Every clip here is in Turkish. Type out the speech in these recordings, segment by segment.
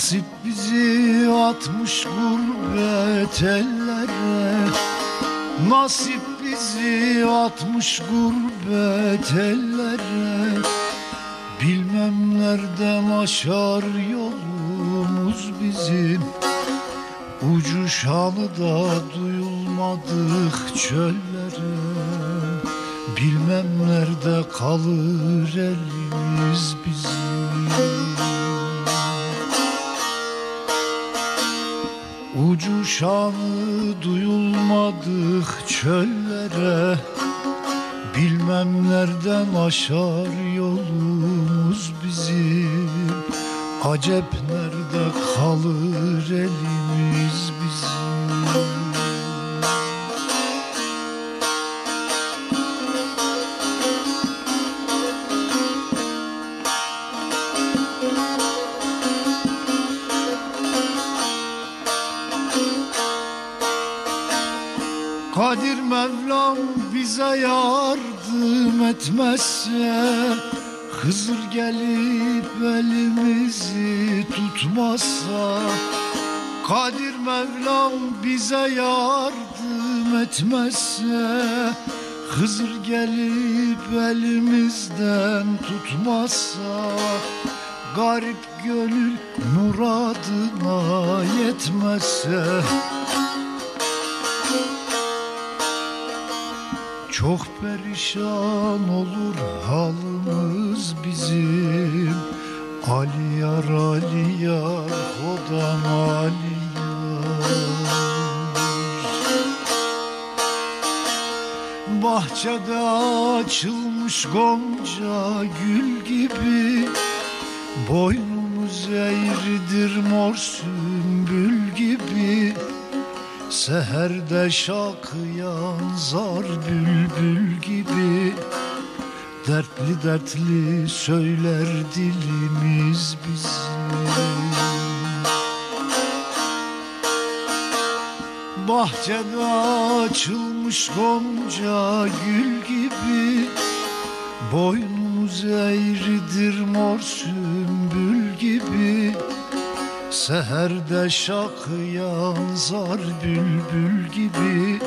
Nasip bizi atmış gurbet ellere. Nasip bizi atmış gurbet ellere. Bilmem nereden aşar yolumuz bizim. Ucu şanı da duyulmadık çöllere. Bilmem nerede kalır elimiz bizim şanı duyulmadık çöllere Bilmem nereden aşar yolumuz bizim Acep nerede kalır elimiz Kadir Mevlam bize yardım etmezse Hızır gelip elimizi tutmazsa Kadir Mevlam bize yardım etmezse Hızır gelip elimizden tutmazsa Garip gönül muradına yetmezse Çok perişan olur halımız bizim. Ali yar Ali yar Hodam Ali yar. Bahçede açılmış gonca gül gibi. Boynumuz eğridir mor sümbül gibi Seherde şakıyan zar bülbül gibi. Dertli dertli söyler dilimiz bizim. Bahçede açılmış gonca gül gibi. Boynumuz eğridir mor gibi Seherde şakıyan zar bülbül gibi.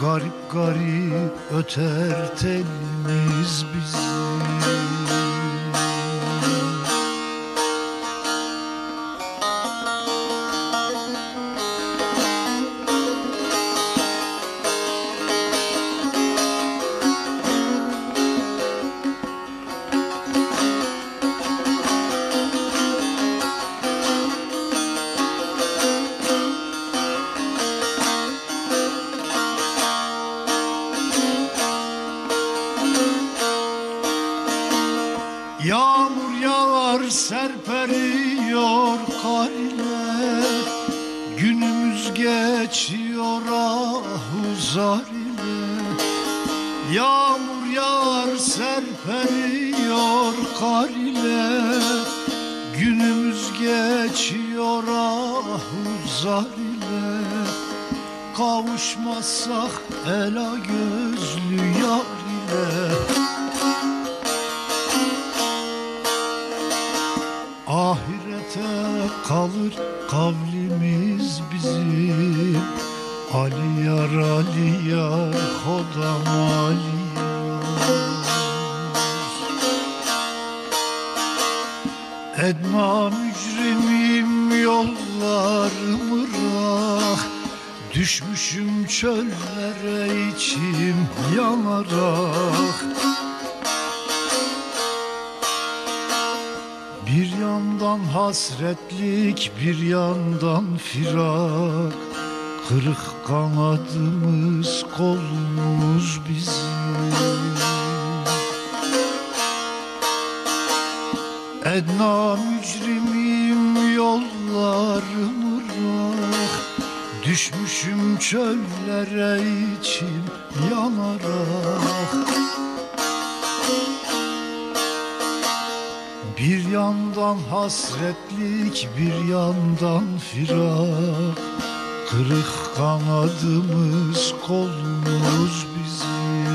Garip garip öter telimiz bizim Yağmur yağar serperiyor kar ile Günümüz geçiyor ahuzar ile. Yağmur yağar serperiyor kar ile. Günümüz geçiyor ahuzar ile. Kavuşmazsak ela gözlü yar ile kavlimiz bizim Ali yar Ali yar Hodam Ali yar. Edna mücrimim yollarımı rah. Düşmüşüm çöllere içim yanarak yandan hasretlik bir yandan firak. Kırık kanadımız kolumuz bizim. Edna mücrimim yollarımı rah Düşmüşüm çöllere içim yanarak Bir yandan hasretlik bir yandan firak Kırık kanadımız kolumuz bizim